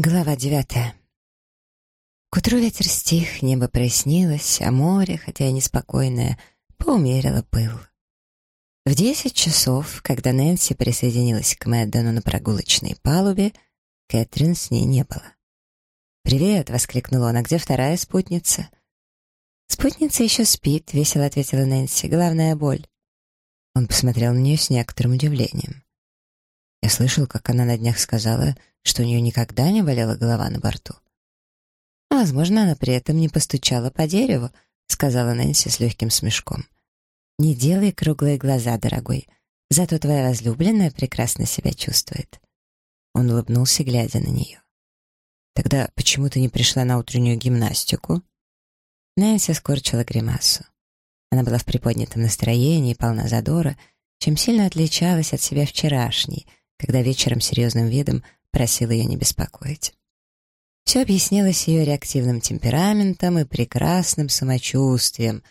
Глава девятая. К утру ветер стих, небо прояснилось, а море, хотя и неспокойное, поумерило пыл. В десять часов, когда Нэнси присоединилась к Мэддону на прогулочной палубе, Кэтрин с ней не было. «Привет!» — воскликнул он. «А где вторая спутница?» «Спутница еще спит», — весело ответила Нэнси. «Главная боль». Он посмотрел на нее с некоторым удивлением. Я слышал, как она на днях сказала, что у нее никогда не болела голова на борту. «Возможно, она при этом не постучала по дереву», — сказала Нэнси с легким смешком. «Не делай круглые глаза, дорогой. Зато твоя возлюбленная прекрасно себя чувствует». Он улыбнулся, глядя на нее. «Тогда почему ты не пришла на утреннюю гимнастику?» Нэнси скорчила гримасу. Она была в приподнятом настроении, полна задора, чем сильно отличалась от себя вчерашней, когда вечером серьезным видом просил ее не беспокоить. Все объяснялось ее реактивным темпераментом и прекрасным самочувствием,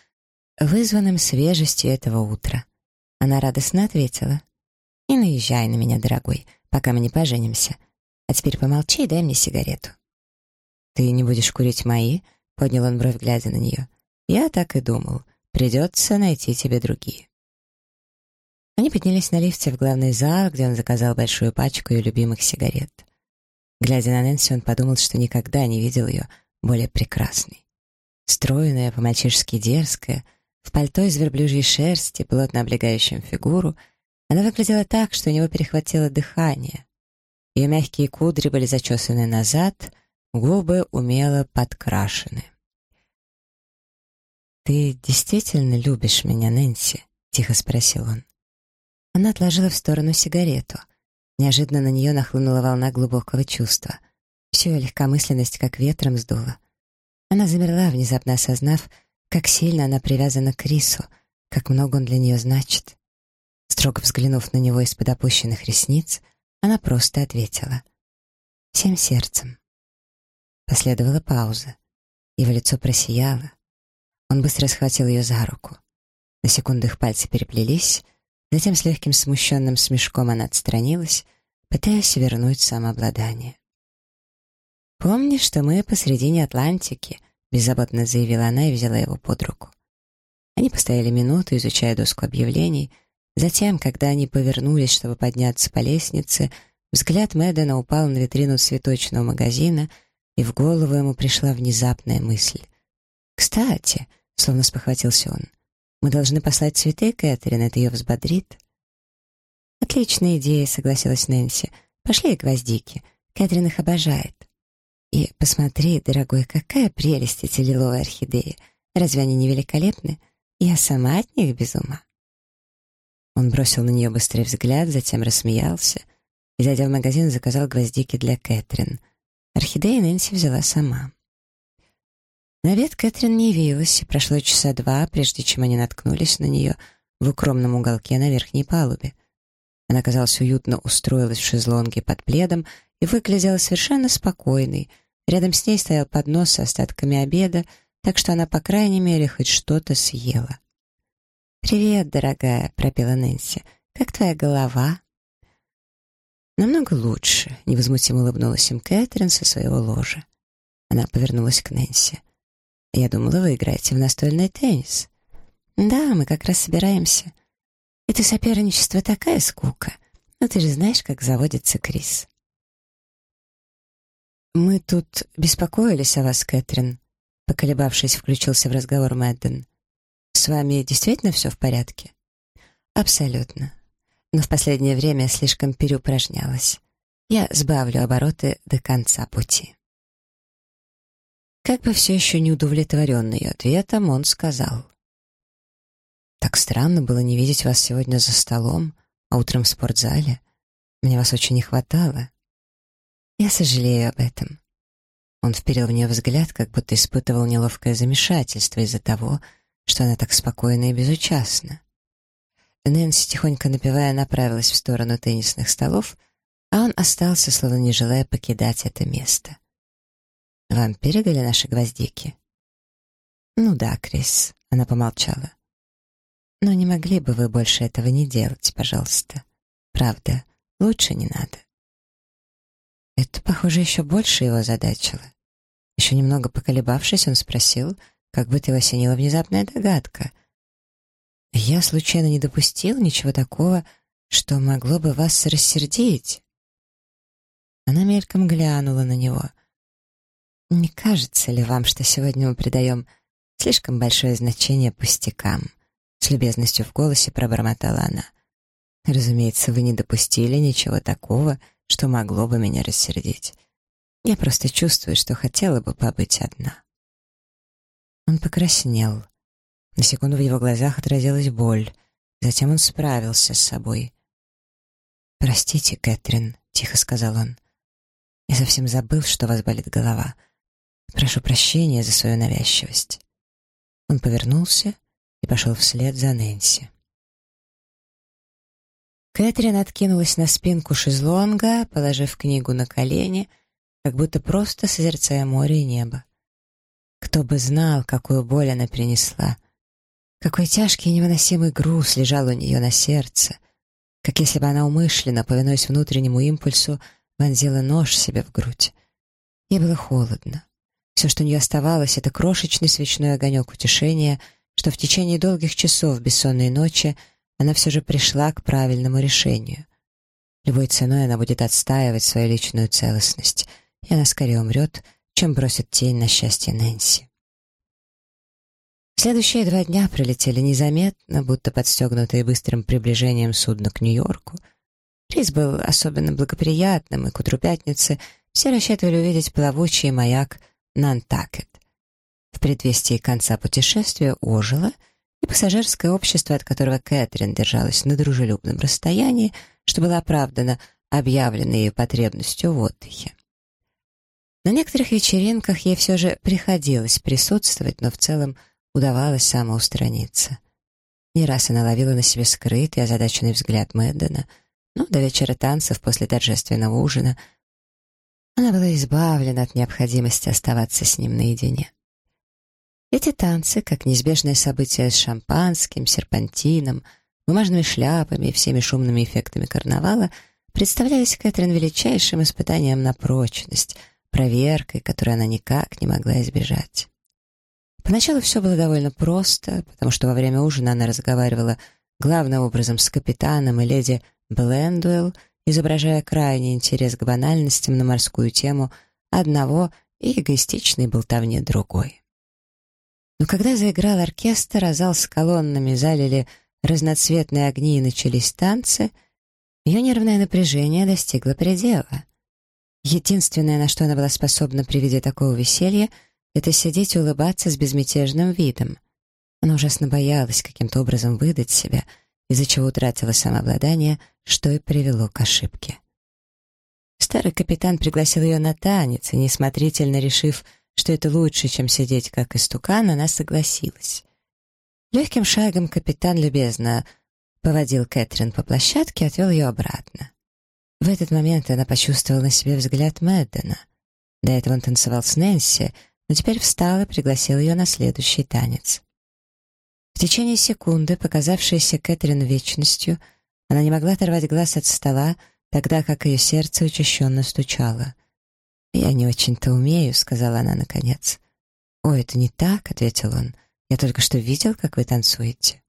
вызванным свежестью этого утра. Она радостно ответила. «Не наезжай на меня, дорогой, пока мы не поженимся. А теперь помолчи и дай мне сигарету». «Ты не будешь курить мои?» — поднял он бровь, глядя на нее. «Я так и думал. Придется найти тебе другие». Они поднялись на лифте в главный зал, где он заказал большую пачку ее любимых сигарет. Глядя на Нэнси, он подумал, что никогда не видел ее более прекрасной. Стройная, по-мальчишески дерзкая, в пальто из верблюжьей шерсти, плотно облегающем фигуру, она выглядела так, что у него перехватило дыхание. Ее мягкие кудри были зачесаны назад, губы умело подкрашены. «Ты действительно любишь меня, Нэнси?» — тихо спросил он. Она отложила в сторону сигарету. Неожиданно на нее нахлынула волна глубокого чувства. Всю ее легкомысленность как ветром сдуло. Она замерла, внезапно осознав, как сильно она привязана к Рису, как много он для нее значит. Строго взглянув на него из-под опущенных ресниц, она просто ответила. «Всем сердцем». Последовала пауза. Его лицо просияло. Он быстро схватил ее за руку. На секунду их пальцы переплелись — Затем с легким смущенным смешком она отстранилась, пытаясь вернуть самообладание. «Помни, что мы посредине Атлантики», — беззаботно заявила она и взяла его под руку. Они постояли минуту, изучая доску объявлений. Затем, когда они повернулись, чтобы подняться по лестнице, взгляд Мэддена упал на витрину цветочного магазина, и в голову ему пришла внезапная мысль. «Кстати», — словно спохватился он, мы должны послать цветы, Кэтрин, это ее взбодрит». «Отличная идея», — согласилась Нэнси. «Пошли гвоздики. Кэтрин их обожает». «И посмотри, дорогой, какая прелесть эти лиловые орхидеи. Разве они не великолепны? Я сама от них без ума». Он бросил на нее быстрый взгляд, затем рассмеялся и, зайдя в магазин, заказал гвоздики для Кэтрин. Орхидеи Нэнси взяла сама. На обед Кэтрин не явилась, и прошло часа два, прежде чем они наткнулись на нее в укромном уголке на верхней палубе. Она, казалось, уютно устроилась в шезлонге под пледом и выглядела совершенно спокойной. Рядом с ней стоял поднос с остатками обеда, так что она, по крайней мере, хоть что-то съела. «Привет, дорогая», — пропела Нэнси. «Как твоя голова?» «Намного лучше», — невозмутимо улыбнулась им Кэтрин со своего ложа. Она повернулась к Нэнси. Я думала, вы играете в настольный теннис. Да, мы как раз собираемся. Это соперничество такая скука. Но ты же знаешь, как заводится Крис. Мы тут беспокоились о вас, Кэтрин. Поколебавшись, включился в разговор Мэдден. С вами действительно все в порядке? Абсолютно. Но в последнее время слишком переупражнялась. Я сбавлю обороты до конца пути. Как бы все еще не удовлетворенный ее ответом, он сказал. «Так странно было не видеть вас сегодня за столом, а утром в спортзале. Мне вас очень не хватало. Я сожалею об этом». Он вперил в нее взгляд, как будто испытывал неловкое замешательство из-за того, что она так спокойна и безучастна. Нэнси, тихонько напевая, направилась в сторону теннисных столов, а он остался, словно не желая покидать это место. «Вам передали наши гвоздики?» «Ну да, Крис», — она помолчала. «Но не могли бы вы больше этого не делать, пожалуйста? Правда, лучше не надо». Это, похоже, еще больше его озадачило. Еще немного поколебавшись, он спросил, как бы ты осенила внезапная догадка. «Я случайно не допустил ничего такого, что могло бы вас рассердить?» Она мельком глянула на него. «Не кажется ли вам, что сегодня мы придаем слишком большое значение пустякам?» С любезностью в голосе пробормотала она. «Разумеется, вы не допустили ничего такого, что могло бы меня рассердить. Я просто чувствую, что хотела бы побыть одна». Он покраснел. На секунду в его глазах отразилась боль. Затем он справился с собой. «Простите, Кэтрин», — тихо сказал он. «Я совсем забыл, что у вас болит голова. Прошу прощения за свою навязчивость». Он повернулся и пошел вслед за Нэнси. Кэтрин откинулась на спинку шезлонга, положив книгу на колени, как будто просто созерцая море и небо. Кто бы знал, какую боль она принесла. Какой тяжкий и невыносимый груз лежал у нее на сердце. Как если бы она умышленно, повинуясь внутреннему импульсу, вонзила нож себе в грудь. Ей было холодно. Все, что у нее оставалось, это крошечный свечной огонек утешения, что в течение долгих часов бессонной ночи она все же пришла к правильному решению. Любой ценой она будет отстаивать свою личную целостность, и она скорее умрет, чем бросит тень на счастье Нэнси. Следующие два дня пролетели незаметно, будто подстегнутые быстрым приближением судна к Нью-Йорку. Рейс был особенно благоприятным, и к утру пятницы все рассчитывали увидеть плавучий маяк Нантакет. В предвестии конца путешествия ожило, и пассажирское общество, от которого Кэтрин держалась на дружелюбном расстоянии, что было оправдано объявленной ее потребностью в отдыхе. На некоторых вечеринках ей все же приходилось присутствовать, но в целом удавалось самоустраниться. Не раз она ловила на себе скрытый, озадаченный взгляд Мэддена, но до вечера танцев после торжественного ужина она была избавлена от необходимости оставаться с ним наедине. Эти танцы, как неизбежное событие с шампанским, серпантином, бумажными шляпами и всеми шумными эффектами карнавала, представлялись Кэтрин величайшим испытанием на прочность — проверкой, которую она никак не могла избежать. Поначалу все было довольно просто, потому что во время ужина она разговаривала главным образом с капитаном и леди Блендуэлл, изображая крайний интерес к банальностям на морскую тему одного и эгоистичной болтовне другой. Но когда заиграл оркестр, а зал с колоннами залили разноцветные огни и начались танцы, ее нервное напряжение достигло предела — Единственное, на что она была способна при виде такого веселья, это сидеть и улыбаться с безмятежным видом. Она ужасно боялась каким-то образом выдать себя, из-за чего утратила самообладание, что и привело к ошибке. Старый капитан пригласил ее на танец, и, несмотрительно решив, что это лучше, чем сидеть как истукан, она согласилась. Легким шагом капитан любезно поводил Кэтрин по площадке и отвел ее обратно. В этот момент она почувствовала на себе взгляд Мэддена. До этого он танцевал с Нэнси, но теперь встал и пригласил ее на следующий танец. В течение секунды, показавшейся Кэтрин вечностью, она не могла оторвать глаз от стола, тогда как ее сердце учащенно стучало. «Я не очень-то умею», — сказала она наконец. «О, это не так», — ответил он. «Я только что видел, как вы танцуете».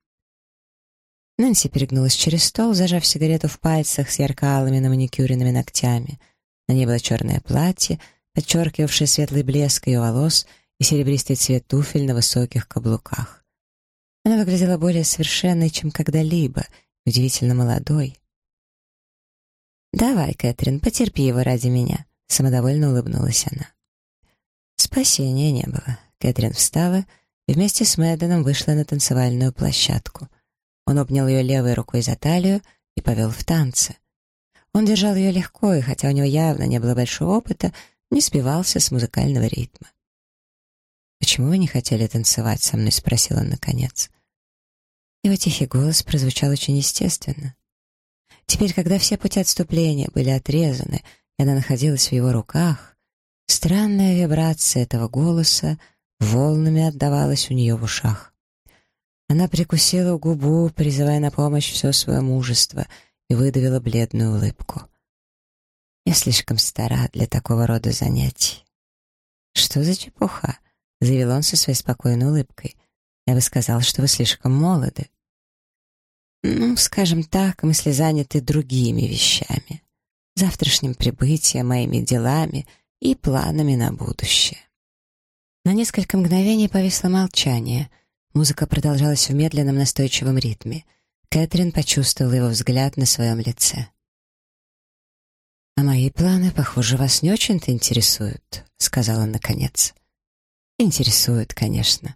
Нэнси перегнулась через стол, зажав сигарету в пальцах с ярко-алыми на маникюренными ногтями. На ней было черное платье, подчеркивавшее светлый блеск ее волос и серебристый цвет туфель на высоких каблуках. Она выглядела более совершенной, чем когда-либо, удивительно молодой. «Давай, Кэтрин, потерпи его ради меня», — самодовольно улыбнулась она. Спасения не было. Кэтрин встала и вместе с Мэдденом вышла на танцевальную площадку — он обнял ее левой рукой за талию и повел в танцы. Он держал ее легко, и хотя у него явно не было большого опыта, не сбивался с музыкального ритма. «Почему вы не хотели танцевать со мной?» — спросил он наконец. Его тихий голос прозвучал очень естественно. Теперь, когда все пути отступления были отрезаны, и она находилась в его руках, странная вибрация этого голоса волнами отдавалась у нее в ушах. Она прикусила губу, призывая на помощь все свое мужество, и выдавила бледную улыбку. Я слишком стара для такого рода занятий. «Что за чепуха?» — заявил он со своей спокойной улыбкой. «Я бы сказал, что вы слишком молоды». «Ну, скажем так, мысли заняты другими вещами. Завтрашним прибытием, моими делами и планами на будущее». На несколько мгновений повисло молчание. Музыка продолжалась в медленном настойчивом ритме. Кэтрин почувствовала его взгляд на своем лице. «А мои планы, похоже, вас не очень-то интересуют», — сказала он наконец. «Интересуют, конечно».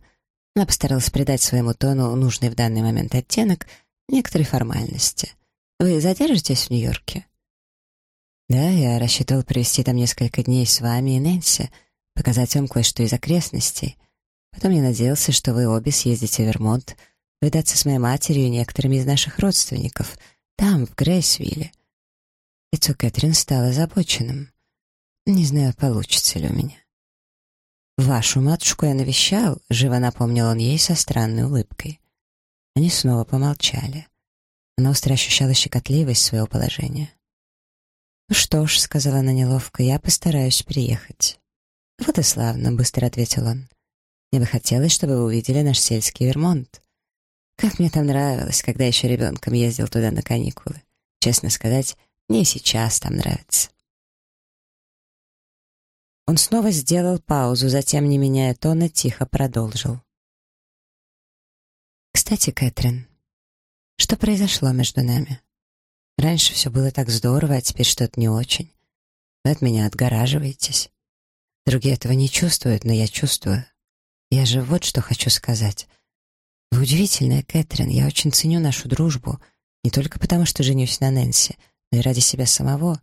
Она постаралась придать своему тону нужный в данный момент оттенок некоторой формальности. «Вы задержитесь в Нью-Йорке?» «Да, я рассчитывал провести там несколько дней с вами и Нэнси, показать вам кое-что из окрестностей. Потом я надеялся, что вы обе съездите в Вермонт, повидаться с моей матерью и некоторыми из наших родственников, там, в Грейсвилле. Лицо Кэтрин стало озабоченным. Не знаю, получится ли у меня. «Вашу матушку я навещал», — живо напомнил он ей со странной улыбкой. Они снова помолчали. Она остро ощущала щекотливость своего положения. «Ну что ж», — сказала она неловко, — «я постараюсь приехать». «Вот и славно», — быстро ответил он. «Мне бы хотелось, чтобы вы увидели наш сельский Вермонт. Как мне там нравилось, когда еще ребенком ездил туда на каникулы. Честно сказать, мне сейчас там нравится. Он снова сделал паузу, затем, не меняя тона, тихо продолжил. «Кстати, Кэтрин, что произошло между нами? Раньше все было так здорово, а теперь что-то не очень. Вы от меня отгораживаетесь. Другие этого не чувствуют, но я чувствую. Я же вот что хочу сказать. Вы удивительная, Кэтрин, я очень ценю нашу дружбу, не только потому, что женюсь на Нэнси — но и ради себя самого.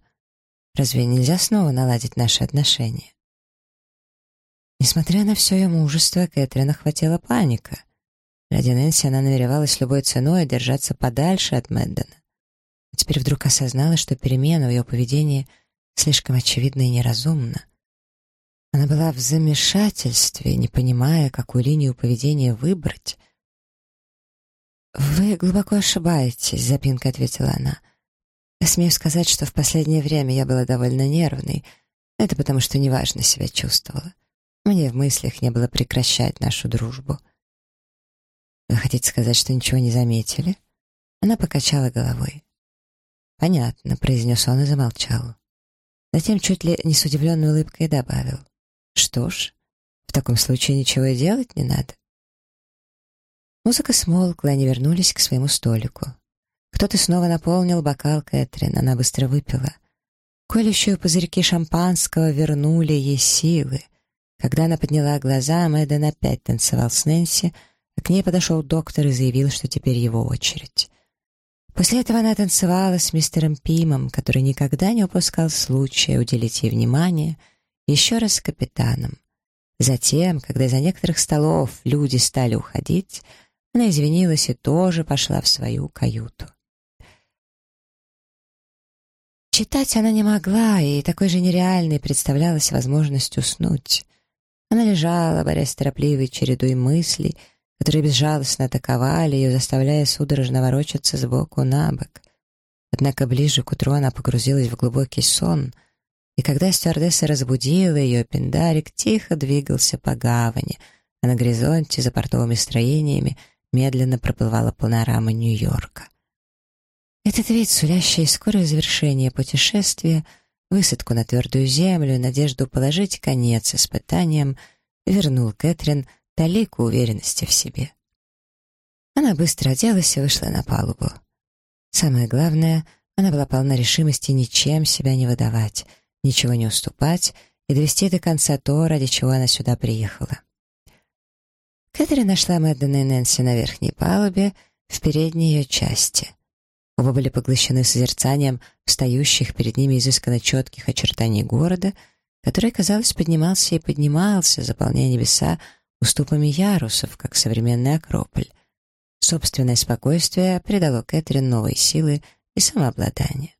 Разве нельзя снова наладить наши отношения? Несмотря на все ее мужество, Кэтрин охватила паника. Ради Нэнси она намеревалась любой ценой держаться подальше от Мэддена. А теперь вдруг осознала, что перемена в ее поведении слишком очевидна и неразумна. Она была в замешательстве, не понимая, какую линию поведения выбрать. «Вы глубоко ошибаетесь», — запинкой ответила она. Я смею сказать, что в последнее время я была довольно нервной. Это потому, что неважно себя чувствовала. Мне в мыслях не было прекращать нашу дружбу. Вы хотите сказать, что ничего не заметили? Она покачала головой. «Понятно», — произнес он и замолчал. Затем чуть ли не с удивленной улыбкой добавил. «Что ж, в таком случае ничего и делать не надо». Музыка смолкла, они вернулись к своему столику. Кто-то снова наполнил бокал Кэтрин, она быстро выпила. Колющие пузырьки шампанского вернули ей силы. Когда она подняла глаза, Мэдден опять танцевал с Нэнси, а к ней подошел доктор и заявил, что теперь его очередь. После этого она танцевала с мистером Пимом, который никогда не упускал случая уделить ей внимание, еще раз с капитаном. Затем, когда из-за некоторых столов люди стали уходить, она извинилась и тоже пошла в свою каюту. Читать она не могла, и такой же нереальной представлялась возможность уснуть. Она лежала, борясь с торопливой чередой мыслей, которые безжалостно атаковали ее, заставляя судорожно ворочаться сбоку на бок. Однако ближе к утру она погрузилась в глубокий сон, и когда стюардесса разбудила ее, пендарик тихо двигался по гавани, а на горизонте за портовыми строениями медленно проплывала панорама Нью-Йорка. Этот вид, сулящий скорое завершение путешествия, высадку на твердую землю, надежду положить конец испытаниям, вернул Кэтрин талику уверенности в себе. Она быстро оделась и вышла на палубу. Самое главное, она была полна решимости ничем себя не выдавать, ничего не уступать и довести до конца то, ради чего она сюда приехала. Кэтрин нашла Мэддена и Нэнси на верхней палубе, в передней ее части. Оба были поглощены созерцанием встающих перед ними изысканно четких очертаний города, который, казалось, поднимался и поднимался, заполняя небеса уступами ярусов, как современный Акрополь. Собственное спокойствие придало Кэтрин новые силы и самообладание.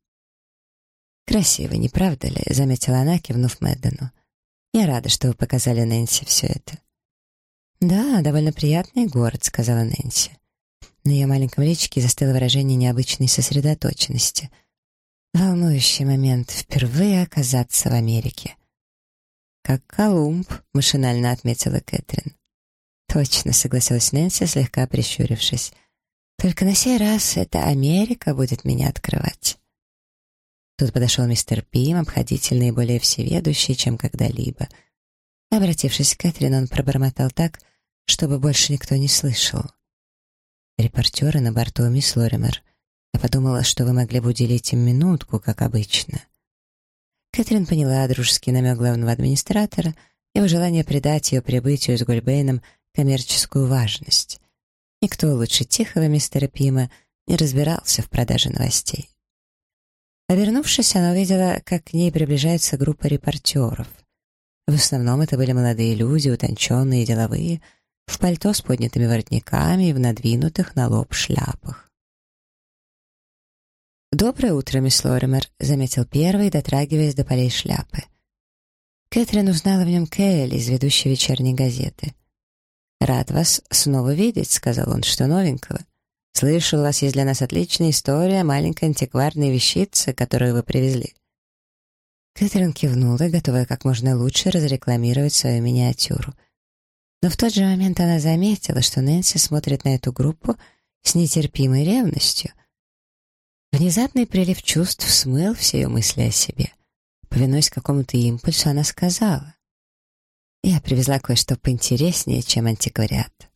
«Красиво, не правда ли?» — заметила она, кивнув Мэддену. «Я рада, что вы показали Нэнси все это». «Да, довольно приятный город», — сказала Нэнси. На ее маленьком личике застыло выражение необычной сосредоточенности. Волнующий момент впервые оказаться в Америке. «Как Колумб», — машинально отметила Кэтрин. «Точно», — согласилась Нэнси, слегка прищурившись. «Только на сей раз это Америка будет меня открывать». Тут подошел мистер Пим, обходительный и более всеведущий, чем когда-либо. Обратившись к Кэтрин, он пробормотал так, чтобы больше никто не слышал. «Репортеры на борту, мисс Лоример. Я подумала, что вы могли бы уделить им минутку, как обычно». Кэтрин поняла дружеский намек главного администратора, его желание придать ее прибытию с Гульбейном коммерческую важность. Никто лучше тихого мистера Пима не разбирался в продаже новостей. Обернувшись, она увидела, как к ней приближается группа репортеров. В основном это были молодые люди, утонченные и деловые, в пальто с поднятыми воротниками и в надвинутых на лоб шляпах. «Доброе утро, мисс Лоример», — заметил первый, дотрагиваясь до полей шляпы. Кэтрин узнала в нем Кэлли из ведущей вечерней газеты. «Рад вас снова видеть», — сказал он, — «что новенького?» «Слышал, у вас есть для нас отличная история маленькой антикварной вещицы, которую вы привезли». Кэтрин кивнула, готовая как можно лучше разрекламировать свою миниатюру. Но в тот же момент она заметила, что Нэнси смотрит на эту группу с нетерпимой ревностью. Внезапный прилив чувств смыл все ее мысли о себе. Повинуясь какому-то импульсу, она сказала. «Я привезла кое-что поинтереснее, чем антиквариат.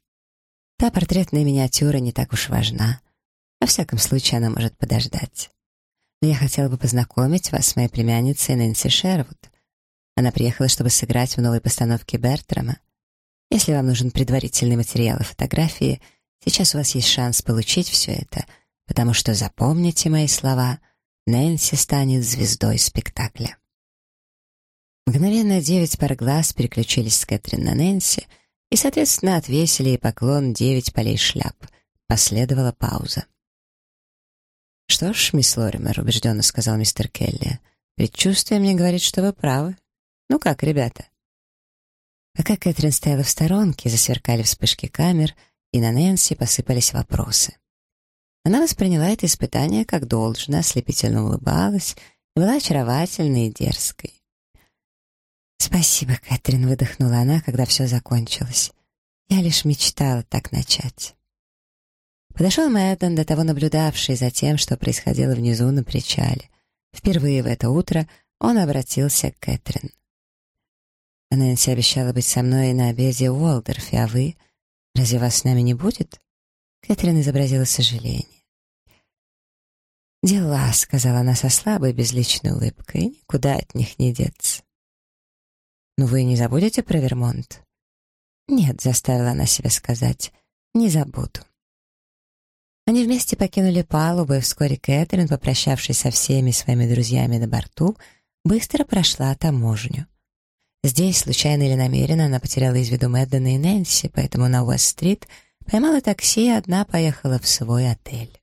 Та портретная миниатюра не так уж важна. Во всяком случае, она может подождать. Но я хотела бы познакомить вас с моей племянницей Нэнси Шервуд. Она приехала, чтобы сыграть в новой постановке Бертрама. Если вам нужен предварительный материал и фотографии, сейчас у вас есть шанс получить все это, потому что, запомните мои слова, Нэнси станет звездой спектакля. Мгновенно девять пар глаз переключились с Кэтрин на Нэнси — и, соответственно, отвесили ей поклон девять полей шляп. Последовала пауза. «Что ж, мисс Лоример», — убежденно сказал мистер Келли, «предчувствие мне говорит, что вы правы. Ну как, ребята?» Пока Кэтрин стояла в сторонке, засверкали вспышки камер, и на Нэнси посыпались вопросы. Она восприняла это испытание как должное, ослепительно улыбалась и была очаровательной и дерзкой. «Спасибо, Кэтрин», — выдохнула она, когда все закончилось. «Я лишь мечтала так начать». Подошел Мэдден, до того наблюдавший за тем, что происходило внизу на причале. Впервые в это утро он обратился к Кэтрин. «Нэнси обещала быть со мной на обеде в Уолдорфе, а вы? Разве вас с нами не будет?» Кэтрин изобразила сожаление. «Дела», — сказала она со слабой безличной улыбкой, — «никуда от них не деться». «Но вы не забудете про Вермонт?» «Нет», — заставила она себя сказать, — «не забуду». Они вместе покинули палубу, и вскоре Кэтрин, попрощавшись со всеми своими друзьями на борту, быстро прошла таможню. Здесь, случайно или намеренно, она потеряла из виду Мэддена и Нэнси, поэтому на Уэст-стрит поймала такси и одна поехала в свой отель.